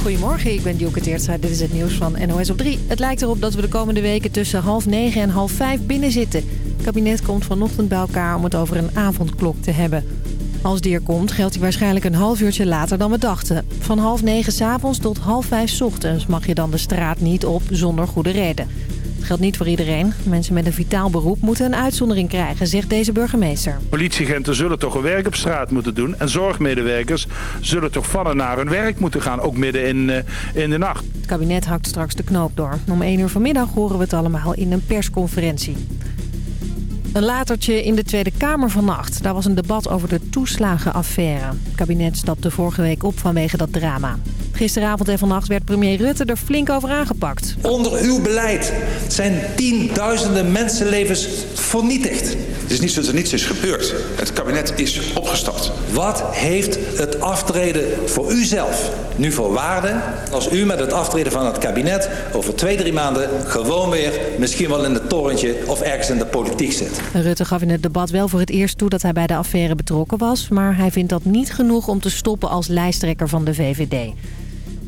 Goedemorgen, ik ben Dielke Teertstra. Dit is het nieuws van NOS op 3. Het lijkt erop dat we de komende weken tussen half negen en half vijf binnen zitten. Het kabinet komt vanochtend bij elkaar om het over een avondklok te hebben. Als die er komt, geldt hij waarschijnlijk een half uurtje later dan we dachten. Van half negen s'avonds tot half vijf ochtends mag je dan de straat niet op zonder goede reden. Geldt niet voor iedereen. Mensen met een vitaal beroep moeten een uitzondering krijgen, zegt deze burgemeester. Politieagenten zullen toch een werk op straat moeten doen. En zorgmedewerkers zullen toch van en naar hun werk moeten gaan, ook midden in, uh, in de nacht. Het kabinet hakt straks de knoop door. Om 1 uur vanmiddag horen we het allemaal in een persconferentie. Een latertje in de Tweede Kamer vannacht. Daar was een debat over de toeslagenaffaire. Het kabinet stapte vorige week op vanwege dat drama. Gisteravond en vannacht werd premier Rutte er flink over aangepakt. Onder uw beleid zijn tienduizenden mensenlevens vernietigd. Het is niet zo dat er niets is gebeurd. Het kabinet is opgestapt. Wat heeft het aftreden voor u zelf nu voor waarde... als u met het aftreden van het kabinet over twee, drie maanden... gewoon weer misschien wel in het torentje of ergens in de politiek zit? Rutte gaf in het debat wel voor het eerst toe dat hij bij de affaire betrokken was... maar hij vindt dat niet genoeg om te stoppen als lijsttrekker van de VVD.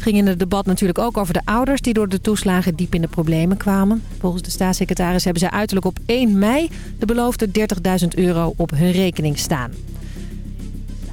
Ging in het debat natuurlijk ook over de ouders die door de toeslagen diep in de problemen kwamen. Volgens de staatssecretaris hebben ze uiterlijk op 1 mei de beloofde 30.000 euro op hun rekening staan.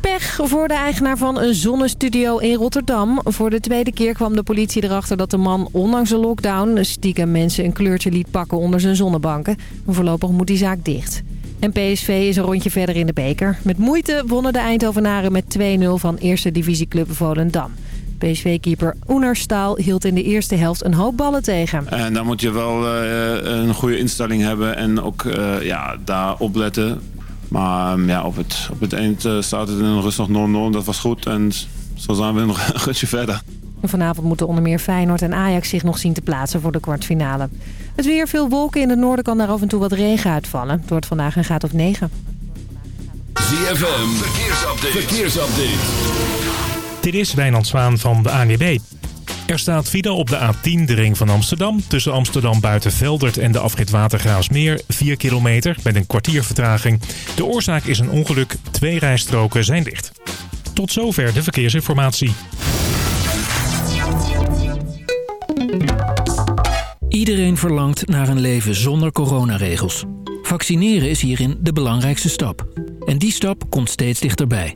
Pech voor de eigenaar van een zonnestudio in Rotterdam. Voor de tweede keer kwam de politie erachter dat de man ondanks de lockdown stiekem mensen een kleurtje liet pakken onder zijn zonnebanken. Voorlopig moet die zaak dicht. En PSV is een rondje verder in de beker. Met moeite wonnen de Eindhovenaren met 2-0 van eerste divisieclub Volendam. PSV-keeper Oener Staal hield in de eerste helft een hoop ballen tegen. En dan moet je wel uh, een goede instelling hebben en ook uh, ja, daar opletten. Maar um, ja, op, het, op het eind uh, staat het in rust nog 0-0. Dat was goed en zo zijn we nog een gutje verder. Vanavond moeten onder meer Feyenoord en Ajax zich nog zien te plaatsen voor de kwartfinale. Het weer, veel wolken. In het noorden kan daar af en toe wat regen uitvallen. Het wordt vandaag een graad of 9. ZFM, verkeersupdate. verkeersupdate. Dit is Wijnand Zwaan van de ANWB. Er staat file op de A10, de ring van Amsterdam. Tussen Amsterdam Buitenveldert en de afrit Watergraafsmeer. 4 kilometer met een kwartier vertraging. De oorzaak is een ongeluk. Twee rijstroken zijn dicht. Tot zover de verkeersinformatie. Iedereen verlangt naar een leven zonder coronaregels. Vaccineren is hierin de belangrijkste stap. En die stap komt steeds dichterbij.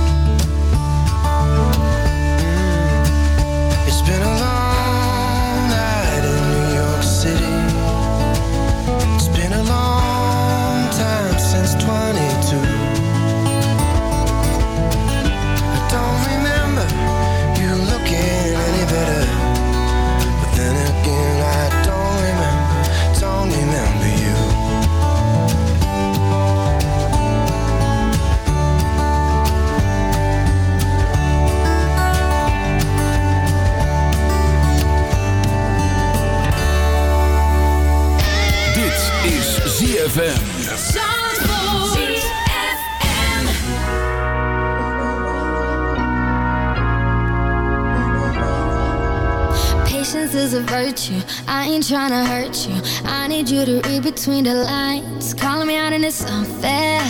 Between the lines. Calling me out and it's unfair.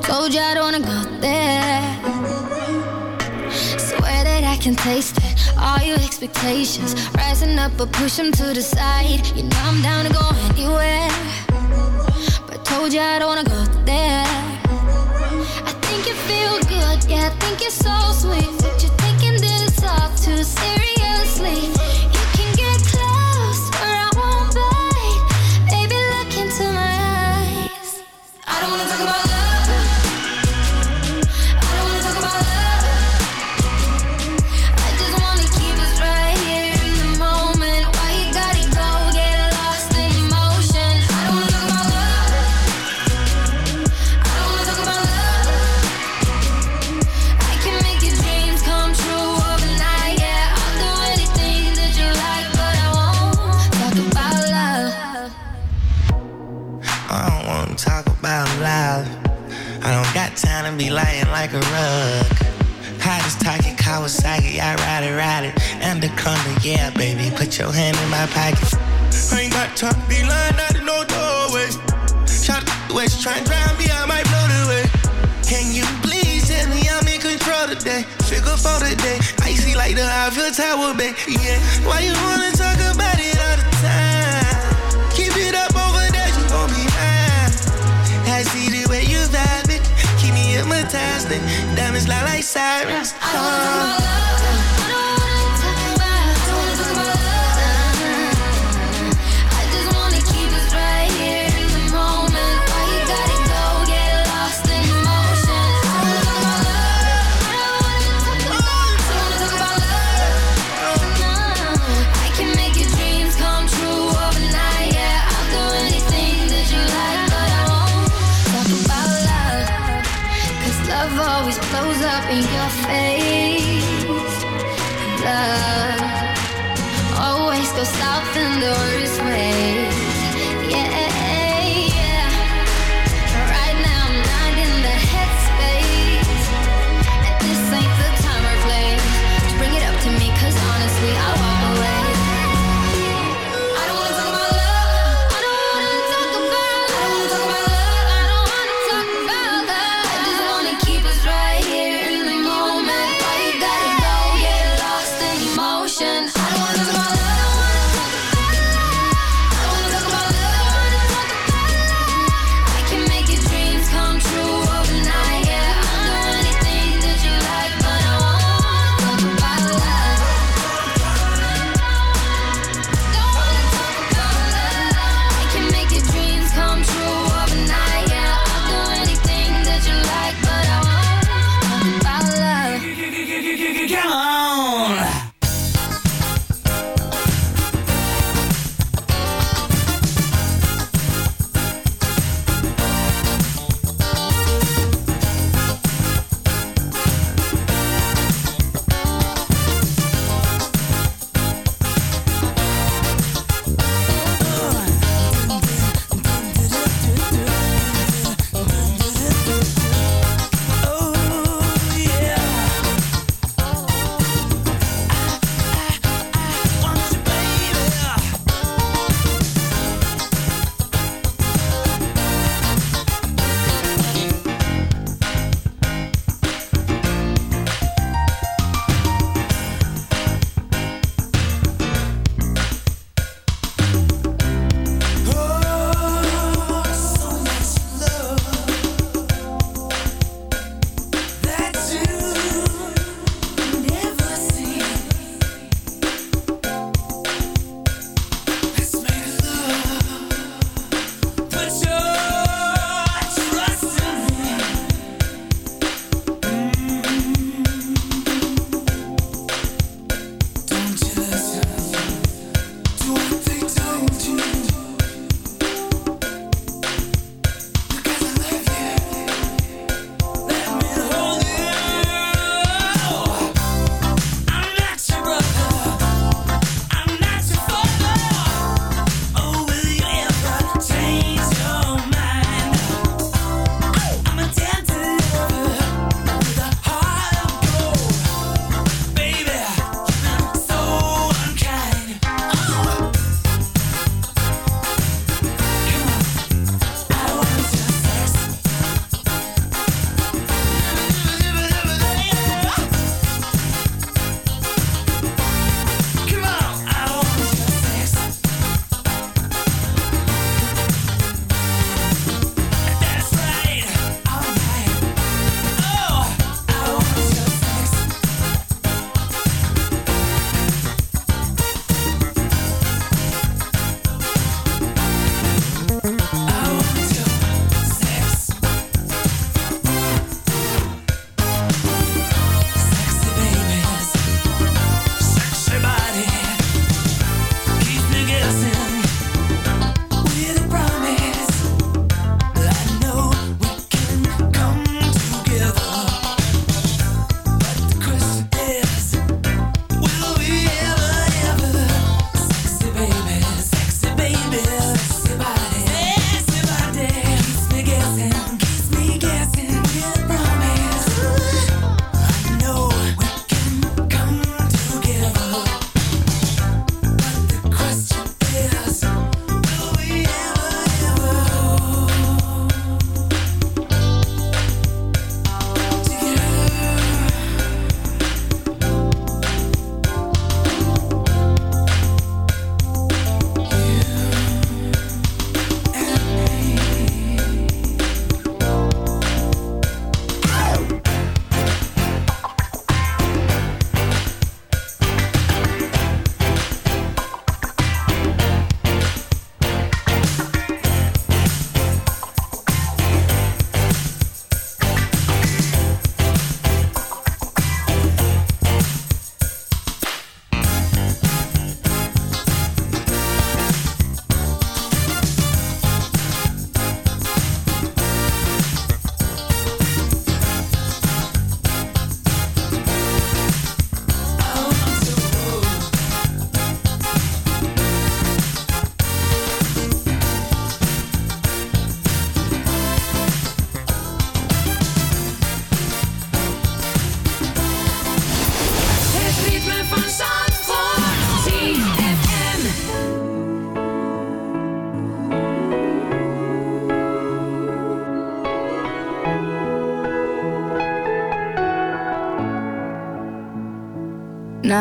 Told you I don't wanna go there. Swear that I can taste it. All your expectations rising up, but push them to the side. You know I'm down to go anywhere. But told you I don't wanna go there. I think you feel good, yeah, I think you're so sweet. Talk about love. I don't got time to be lying like a rug. Hottest target Kawasaki, I ride it, ride it. Anaconda, yeah, baby, put your hand in my pocket. I ain't got time to be lying out in no doorway. Shot the west, try and drown me, I might blow the way. Can you please tell me I'm in control today? Figure for today, icy like the Eiffel Tower, babe. Yeah, why you wanna talk about And diamonds lie like sirens.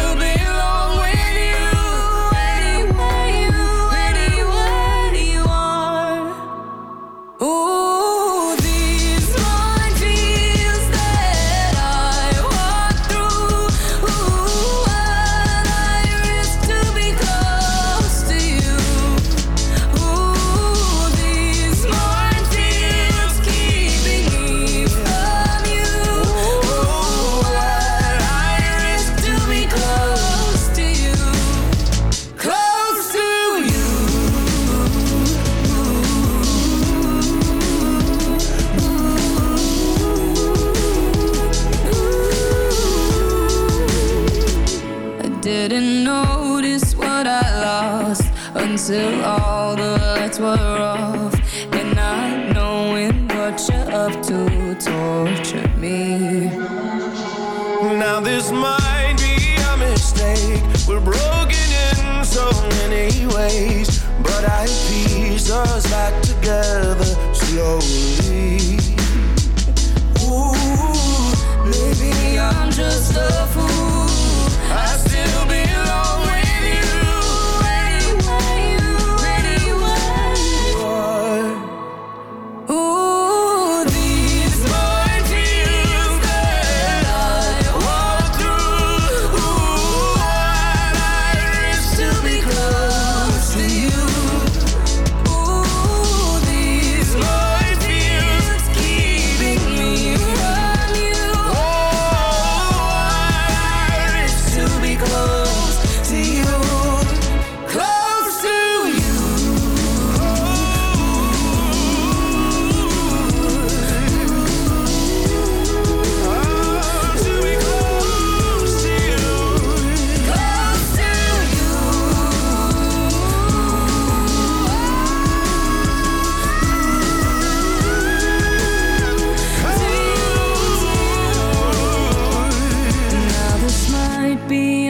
still be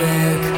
Republic.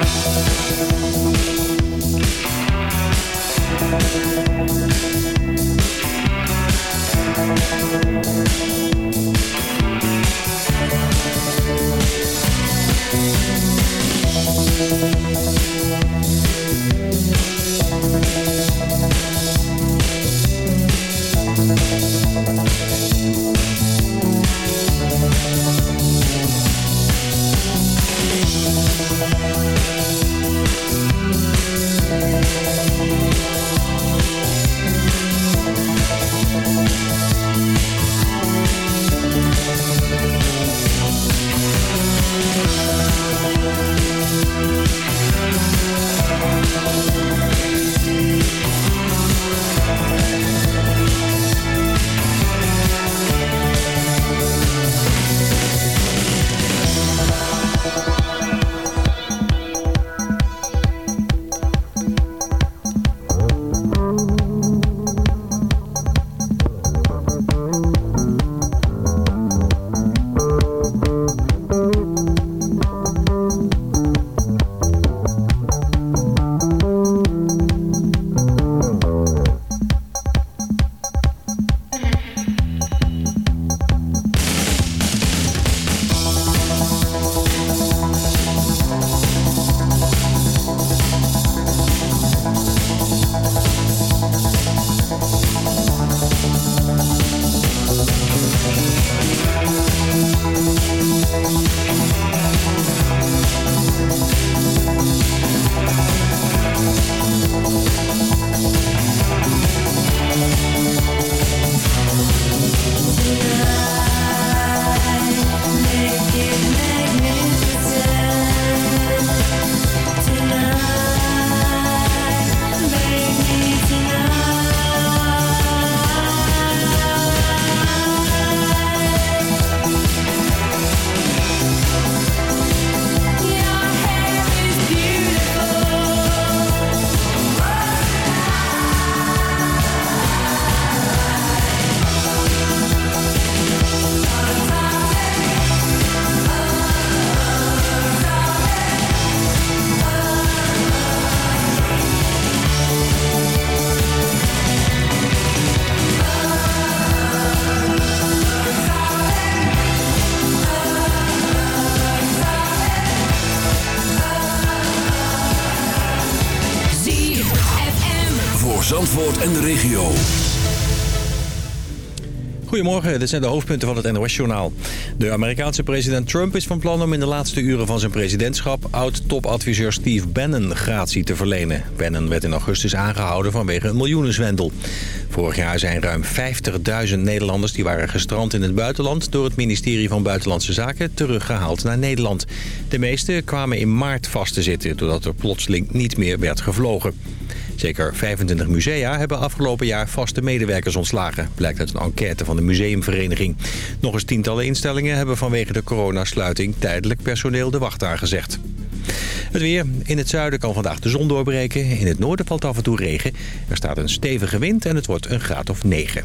Goedemorgen, dit zijn de hoofdpunten van het NOS-journaal. De Amerikaanse president Trump is van plan om in de laatste uren van zijn presidentschap... oud-topadviseur Steve Bannon gratie te verlenen. Bannon werd in augustus aangehouden vanwege een miljoenenzwendel. Vorig jaar zijn ruim 50.000 Nederlanders die waren gestrand in het buitenland... door het ministerie van Buitenlandse Zaken teruggehaald naar Nederland. De meeste kwamen in maart vast te zitten... doordat er plotseling niet meer werd gevlogen. Zeker 25 musea hebben afgelopen jaar vaste medewerkers ontslagen. Blijkt uit een enquête van de museumvereniging. Nog eens tientallen instellingen hebben vanwege de coronasluiting tijdelijk personeel de wacht aangezegd. Het weer. In het zuiden kan vandaag de zon doorbreken. In het noorden valt af en toe regen. Er staat een stevige wind en het wordt een graad of 9.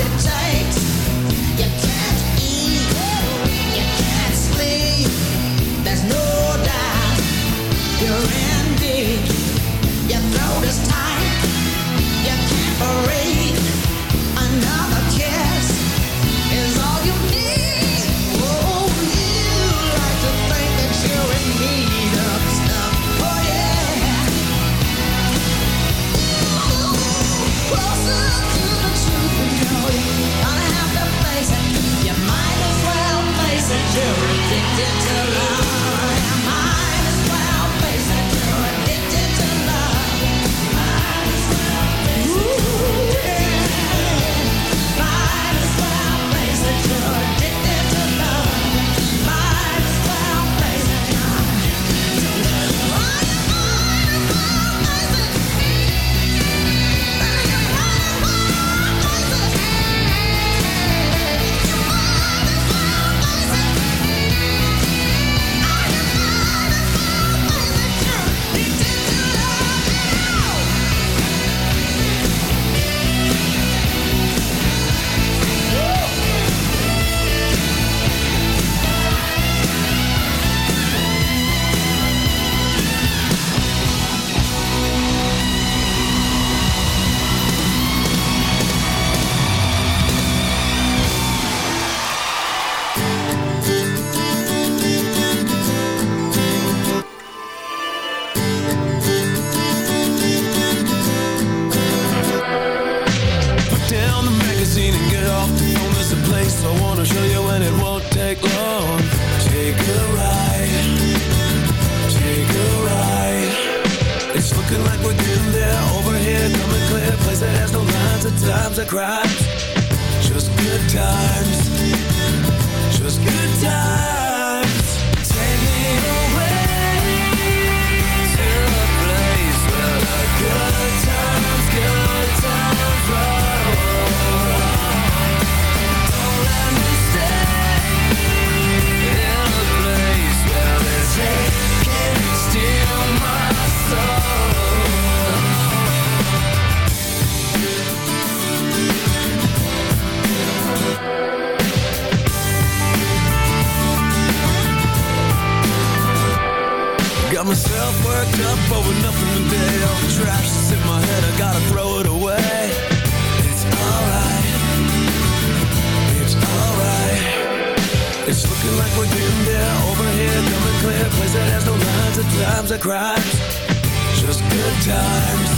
it takes. clear, numb and clear Place that has no lines of times I cried Just good times. Just good times. up over nothing today. All the trash that's in my head, I gotta throw it away. It's alright. It's alright. It's looking like we're getting there. Over here, coming clear. Place that has no lines, at times I cry. Just good times.